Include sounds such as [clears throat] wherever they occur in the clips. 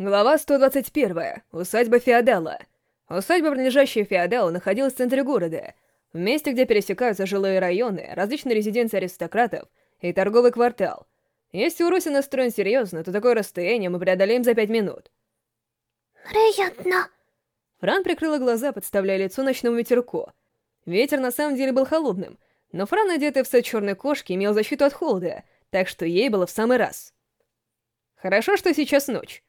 Глава 121. Усадьба Феодала. Усадьба, принадлежащая Феодалу, находилась в центре города, в месте, где пересекаются жилые районы, различные резиденции аристократов и торговый квартал. Если у Руси настроен серьезно, то такое расстояние мы преодолеем за пять минут. Приятно. Фран прикрыла глаза, подставляя лицо ночному ветерку. Ветер на самом деле был холодным, но Фран, одетый в сет черной кошки, имел защиту от холода, так что ей было в самый раз. Хорошо, что сейчас ночь.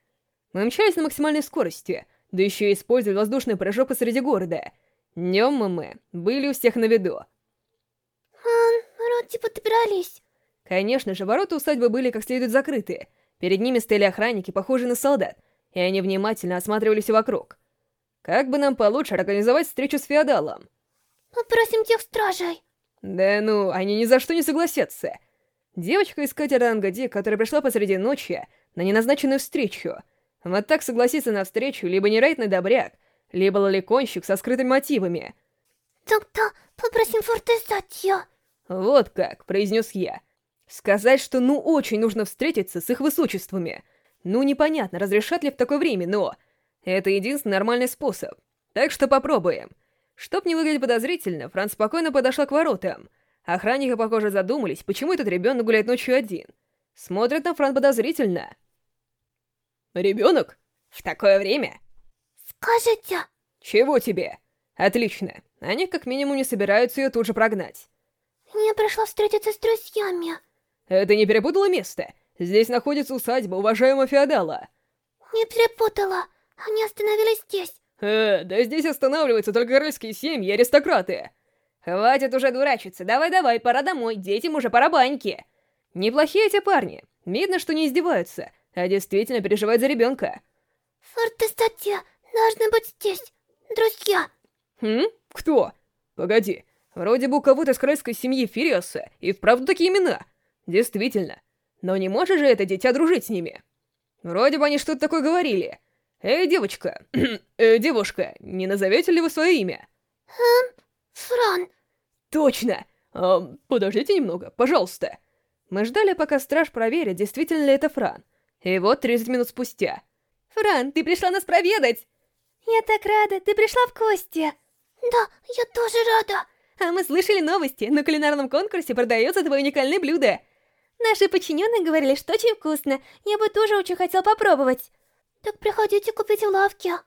Мы мчались на максимальной скорости, да еще и использовали воздушный прыжок посреди города. Днем мы, мы были у всех на виду. Ан, вроде подобрались. Конечно же, ворота усадьбы были как следует закрыты. Перед ними стояли охранники, похожие на солдат, и они внимательно осматривались вокруг. Как бы нам получше организовать встречу с феодалом? Попросим тех стражей. Да ну, они ни за что не согласятся. Девочка из катера Ангади, которая пришла посреди ночи на неназначенную встречу — вот так согласиться на встречу либо невероятный добряк, либо лоликонщик со скрытыми мотивами. Тогда попросим Фортезатья. Вот как, произнес я. Сказать, что ну очень нужно встретиться с их высочествами. Ну непонятно, разрешат ли в такое время, но... Это единственный нормальный способ. Так что попробуем. Чтоб не выглядеть подозрительно, Франц спокойно подошла к воротам. Охранники, похоже, задумались, почему этот ребенок гуляет ночью один. Смотрят на Франц подозрительно. Ребенок? В такое время? Скажите. Чего тебе? Отлично. Они как минимум не собираются ее тут же прогнать. Я пришла встретиться с друзьями. Это не перепутало место? Здесь находится усадьба уважаемого феодала. Не перепутала. Они остановились здесь. Э, да здесь останавливаются только королевские семьи и аристократы. Хватит уже дурачиться. Давай-давай, пора домой. Детям уже пора баньки. Неплохие эти парни. Видно, что не издеваются а действительно переживает за ребенка. Фортестатья должны быть здесь, друзья. Хм? Кто? Погоди, вроде бы у кого-то из королевской семьи Фириоса и вправду такие имена. Действительно. Но не может же это дитя дружить с ними? Вроде бы они что-то такое говорили. Эй, девочка, [clears throat] э, девушка, не назовете ли вы свое имя? Эм, Фран. Точно. Э, подождите немного, пожалуйста. Мы ждали, пока страж проверит, действительно ли это Фран. И вот 30 минут спустя. «Фран, ты пришла нас проведать!» «Я так рада, ты пришла в гости!» «Да, я тоже рада!» «А мы слышали новости, на кулинарном конкурсе продается твое уникальное блюдо!» «Наши подчиненные говорили, что очень вкусно, я бы тоже очень хотел попробовать!» «Так приходите купить в лавке!»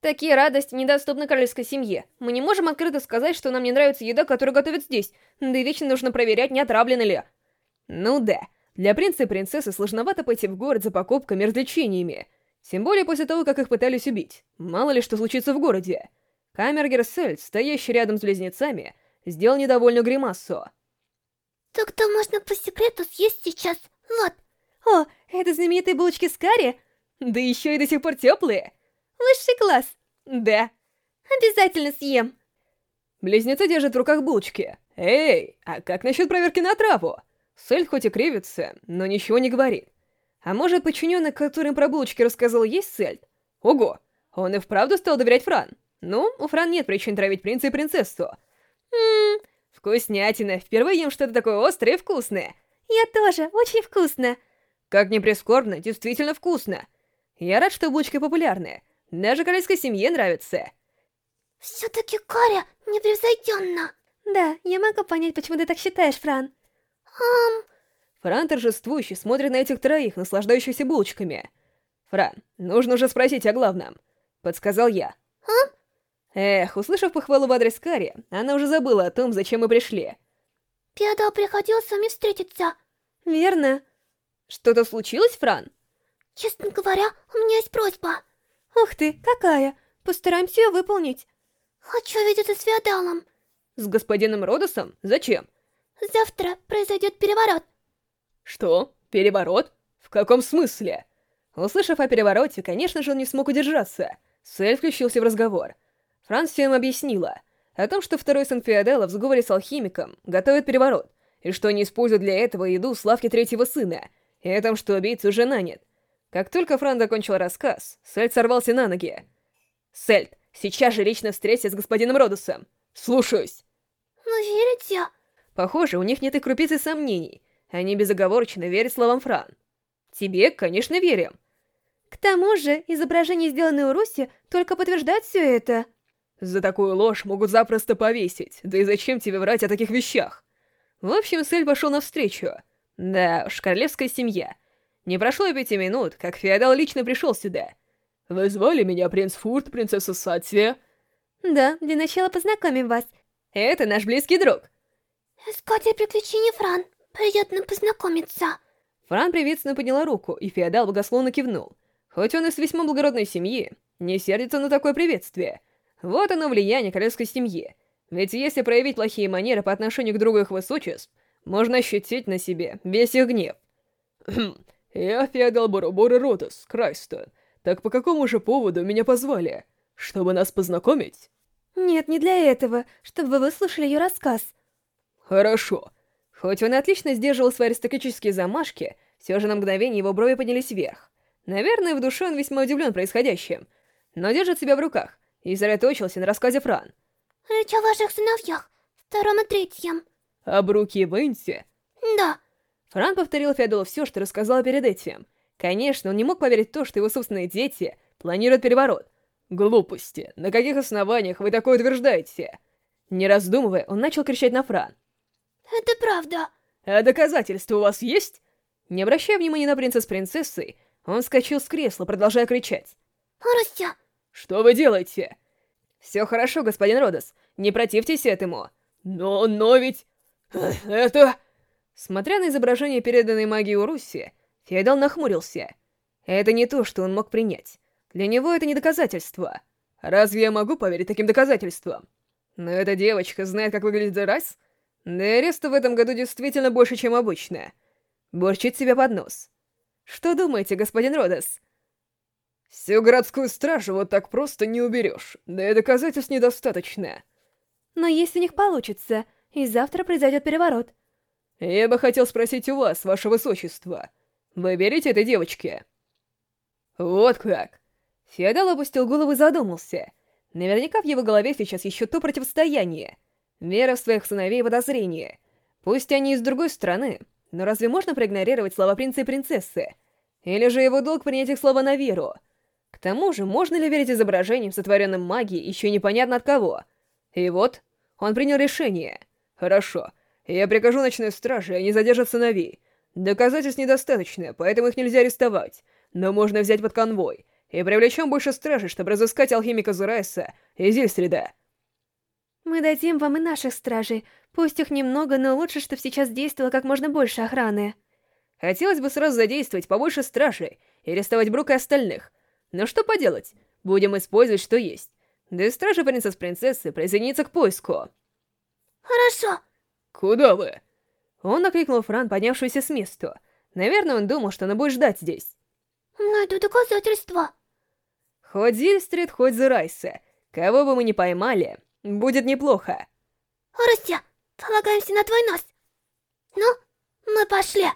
Такие радости недоступны королевской семье. Мы не можем открыто сказать, что нам не нравится еда, которую готовят здесь, да и вечно нужно проверять, не отравлено ли. Ну да. Для принца и принцессы сложновато пойти в город за покупками и развлечениями. Тем более после того, как их пытались убить. Мало ли что случится в городе. Камергер Сельд, стоящий рядом с близнецами, сделал недовольную гримасу. Так-то можно по секрету съесть сейчас. Вот. О, это знаменитые булочки с карри? Да еще и до сих пор теплые. Высший класс. Да. Обязательно съем. Близнецы держат в руках булочки. Эй, а как насчет проверки на траву? Сельд хоть и кривится, но ничего не говорит. А может, подчиненный, которым про булочки рассказал, есть Сельд? Ого, он и вправду стал доверять Фран. Ну, у Фран нет причин травить принца и принцессу. Ммм, вкуснятина, впервые ем что-то такое острое и вкусное. Я тоже, очень вкусно. Как ни прискорбно, действительно вкусно. Я рад, что булочки популярны. Даже королевской семье нравится. Все-таки Каря непревзойденно. Да, я могу понять, почему ты так считаешь, Фран. Ам... Фран торжествующе смотрит на этих троих, наслаждающихся булочками. «Фран, нужно уже спросить о главном», — подсказал я. «А?» Эх, услышав похвалу в адрес Кари, она уже забыла о том, зачем мы пришли. Пиадо приходил с вами встретиться. Верно. Что-то случилось, Фран? Честно говоря, у меня есть просьба. Ух ты, какая? Постараемся ее выполнить. Хочу видеться с Феодалом. С господином Родосом? Зачем? Завтра произойдет переворот. Что? Переворот? В каком смысле? Услышав о перевороте, конечно же, он не смог удержаться. Сэль включился в разговор. Франс всем объяснила о том, что второй сын Феодела в сговоре с алхимиком готовит переворот, и что они используют для этого еду славки третьего сына, и о том, что убийца уже нанят. Как только Фран закончил рассказ, Сельд сорвался на ноги. «Сельд, сейчас же лично встреться с господином Родосом. Слушаюсь!» «Вы верите?» Похоже, у них нет и крупицы сомнений. Они безоговорочно верят словам Фран. Тебе, конечно, верим. К тому же, изображение, сделанное у Руси, только подтверждает все это. За такую ложь могут запросто повесить, да и зачем тебе врать о таких вещах? В общем, Сель пошел навстречу. Да уж, королевская семья. Не прошло и пяти минут, как феодал лично пришел сюда. «Вы звали меня принц Фурт, принцесса Сатия?» «Да, для начала познакомим вас. Это наш близкий друг». «Искатель приключений Фран. Приятно познакомиться». Фран приветственно подняла руку, и феодал благословно кивнул. Хоть он из весьма благородной семьи, не сердится на такое приветствие. Вот оно влияние королевской семьи. Ведь если проявить плохие манеры по отношению к другу их высочеств, можно ощутить на себе весь их гнев. «Я феодал Боробора Ротас, Крайстон. Так по какому же поводу меня позвали? Чтобы нас познакомить?» «Нет, не для этого, чтобы вы выслушали ее рассказ». «Хорошо». Хоть он отлично сдерживал свои аристократические замашки, все же на мгновение его брови поднялись вверх. Наверное, в душе он весьма удивлен происходящим, но держит себя в руках и сосредоточился на рассказе Фран. «Речь о ваших сыновьях, втором и третьем». «Об руке Венси?» «Да». Фран повторил Феодолу все, что рассказал перед этим. Конечно, он не мог поверить в то, что его собственные дети планируют переворот. «Глупости! На каких основаниях вы такое утверждаете?» Не раздумывая, он начал кричать на Фран. «Это правда». «А доказательства у вас есть?» Не обращая внимания на принца с принцессой, он вскочил с кресла, продолжая кричать. «Рустя!» «Что вы делаете?» «Все хорошо, господин Родос, не противьтесь этому». «Но, но ведь... это...» Смотря на изображение переданной магии у Руси, Феодал нахмурился. Это не то, что он мог принять. Для него это не доказательство. Разве я могу поверить таким доказательствам? Но эта девочка знает, как выглядит Райс? Да и ареста в этом году действительно больше, чем обычно. Борчит себя под нос. Что думаете, господин Родос? Всю городскую стражу вот так просто не уберешь, да и доказательств недостаточно. Но если у них получится, и завтра произойдет переворот. Я бы хотел спросить у вас, ваше высочество, вы верите этой девочке? Вот как. Феодал опустил голову и задумался. Наверняка в его голове сейчас еще то противостояние. Вера в своих сыновей и подозрения. Пусть они из другой страны, но разве можно проигнорировать слова принца и принцессы? Или же его долг принять их слова на веру? К тому же, можно ли верить изображениям, сотворенным магией, еще непонятно от кого? И вот, он принял решение. Хорошо, я прикажу ночной страже, они задержат сыновей. Доказательств недостаточно, поэтому их нельзя арестовать. Но можно взять под конвой. И привлечем больше стражей, чтобы разыскать алхимика Зурайса и Зильстрида. Мы дадим вам и наших стражей. Пусть их немного, но лучше, чтобы сейчас действовало как можно больше охраны. Хотелось бы сразу задействовать побольше стражей и арестовать Брука и остальных. Но что поделать, будем использовать, что есть. Да и стража принца с принцессы присоединится к поиску. Хорошо. Куда вы? Он окликнул Фран, поднявшуюся с места. Наверное, он думал, что она будет ждать здесь. Найду доказательства. Хоть Зильстрит, хоть Зерайса. Кого бы мы ни поймали, будет неплохо. Рустя, полагаемся на твой нос. Ну, мы пошли.